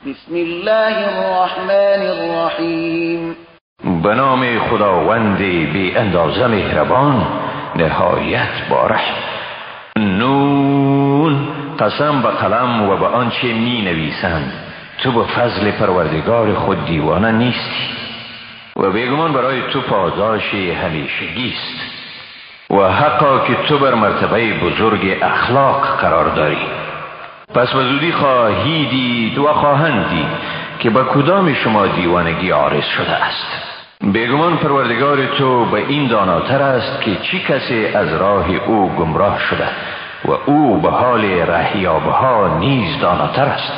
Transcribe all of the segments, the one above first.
بسم الله الرحمن الرحیم به نام خداوند بی اندازه مهربان نهایت باره نون قسم به قلم و به آنچه می نویسند تو به فضل پروردگار خود دیوانه نیستی. و بیگمان برای تو پاداش همیشگی است. و حقا که تو بر مرتبه بزرگ اخلاق قرار داری. پس به زودی خواهی دید و خواهند دید که به کدام شما دیوانگی عارض شده است. بیگمان پروردگار تو به این داناتر است که چی کسی از راه او گمراه شده و او به حال رهیابه ها نیز داناتر است.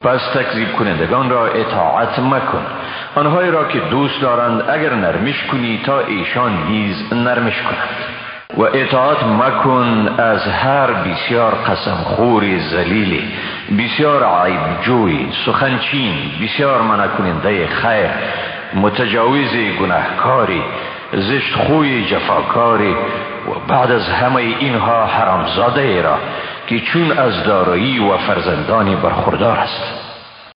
پس تکذیب کنندگان را اطاعت مکن. آنهایی را که دوست دارند اگر نرمش کنی تا ایشان نیز نرمش کنند. و اطاعت مکن از هر بسیار قسم خوری زلیلی بسیار عیب جوی سخنچین بسیار منکننده خیر متجاوز گناهکاری زشت خوی جفاکاری و بعد از همه اینها حرامزاده ای را که چون از دارایی و فرزندانی برخوردار است.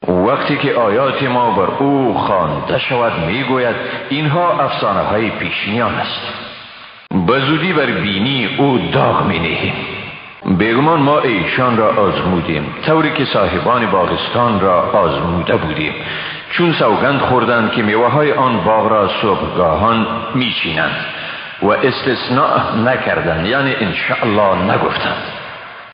وقتی که آیات ما بر او خوانده شود می‌گوید اینها افسانه های پیشینیان است. بزودی بر بینی او داغ می نهیم. بگمان ما ایشان را آزمودیم. طوری که صاحبان باغستان را آزموده بودیم. چون سوگند خوردند که میوه های آن باغ را صبحگاهان میچینند و استثناء نکردند یعنی انشاءالله نگفتند.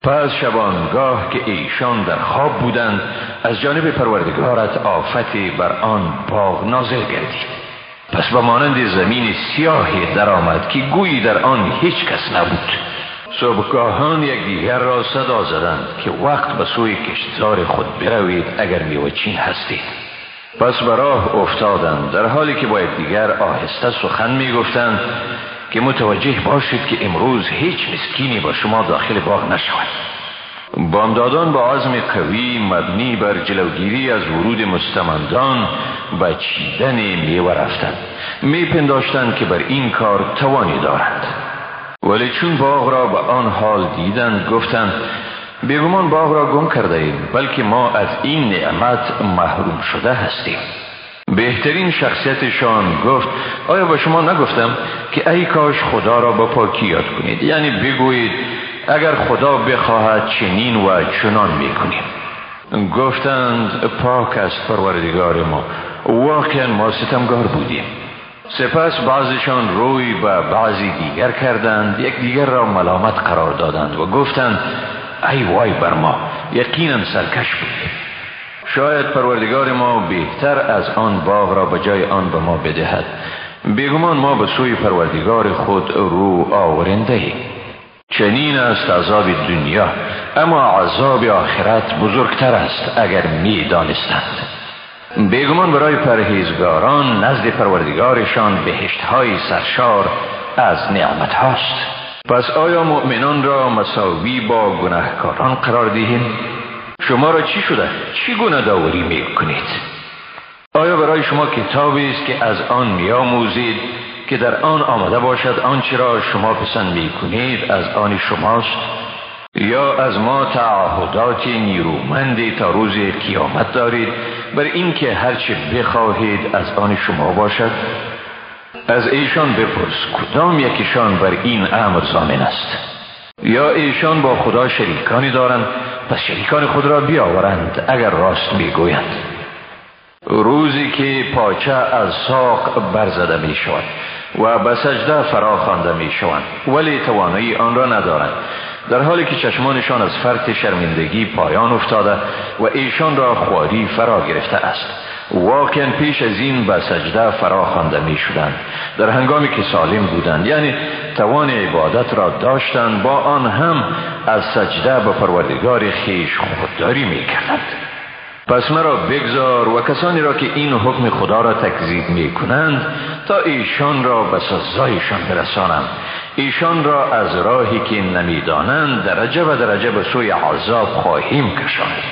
پس شبانگاه که ایشان در خواب بودند از جانب پروردگارت آفتی بر آن باغ نازل گردید. پس به مانند زمین سیاهی درآمد که گویی در آن هیچ کس نبود. صبحگاهان یکدیگر را صدا زدند که وقت به سوی کشتزار خود بروید اگر میوچین هستید. پس به راه افتادند در حالی که با دیگر آهسته سخن می‌گفتند که متوجه باشید که امروز هیچ مسکینی با شما داخل باغ نشود. بامدادان با عزم قوی مبنی بر جلوگیری از ورود مستمندان به چیدن میوه رفتند میپنداشتند که بر این کار توانی دارند ولی چون باغ را به آن حال دیدند گفتند بیگمان باغ را گم کرده ایم بلکه ما از این نعمت محروم شده هستیم. بهترین شخصیتشان گفت آیا به شما نگفتم که ای کاش خدا را با پاکی یاد کنید؟ یعنی بگویید اگر خدا بخواهد چنین و چنان می‌کنیم. گفتند پاک است پروردگار ما. واقعا ما ستمگار بودیم. سپس بعضشان روی به بعضی دیگر کردند یک دیگر را ملامت قرار دادند و گفتند ای وای بر ما یقینا سرکش بود شاید پروردگار ما بهتر از آن باغ را به جای آن به ما بدهد. بیگمان ما به سوی پروردگار خود رو آورنده ایم چنین است عذاب دنیا اما عذاب آخرت بزرگتر است اگر می دانستند بیگمان برای پرهیزگاران نزد پروردگارشان بهشت های سرشار از نعمت هاست. پس آیا مؤمنان را مساوی با گناهکاران قرار دهیم؟ شما را چی شده؟ چی گناه داوری می کنید آیا برای شما کتابی است که از آن میآموزید؟ که در آن آمده باشد آنچه را شما پسند می کنید از آن شماست یا از ما تعهدات نیرومندی تا روز قیامت دارید بر اینکه هرچه بخواهید از آن شما باشد؟ از ایشان بپرس کدام یکیشان بر این امر زامن است؟ یا ایشان با خدا شریکانی دارند پس شریکان خود را بیاورند اگر راست می‌گویند. روزی که پاچه از ساق برزده می شود و به سجده فرا خوانده می شوند ولی توانایی آن را ندارند. در حالی که چشمانشان از فرط شرمندگی پایان افتاده و ایشان را خواری فرا گرفته است. واقعا پیش از این به سجده فرا خوانده می شدند در هنگامی که سالم بودند یعنی توان عبادت را داشتند با آن هم از سجده به پروردگار خیش خودداری می کردند پس مرا بگذار و کسانی را که این حکم خدا را تکذیب می کنند تا ایشان را به سزایشان برسانم. ایشان را از راهی که نمی‌دانند درجه و درجه به سوی عذاب خواهیم کشاند.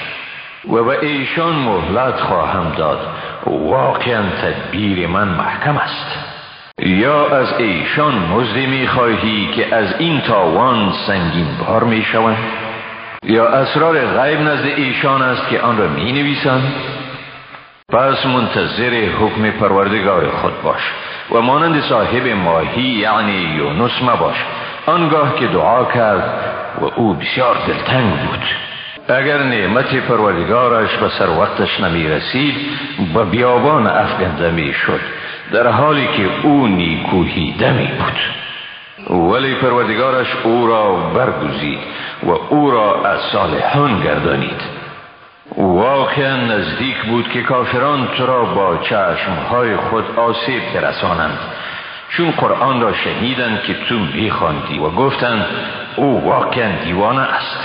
و به ایشان مهلت خواهم داد. واقعا تدبیر من محکم است. یا از ایشان مزدی می خواهی که از این تاوان سنگین بار می شوند یا اسرار غیب نزد ایشان است که آن را می نویسند پس منتظر حکم پروردگار خود باش و مانند صاحب ماهی یعنی یونس مباش. آنگاه که دعا کرد و او بسیار دلتنگ بود. اگر نعمت پروردگارش به سر وقتش نمی رسید به بیابان افگنده می شد در حالی که او نیکوهیده می بود. ولی پروردگارش او را برگزید و او را از صالحان گردانید. واقعا نزدیک بود که کافران تو را با چشمهای خود آسیب برسانند. چون قرآن را شنیدند که تو میخواندی و گفتند او واقعا دیوانه است.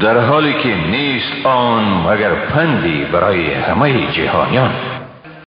در حالی که نیست آن مگر پندی برای همه جهانیان.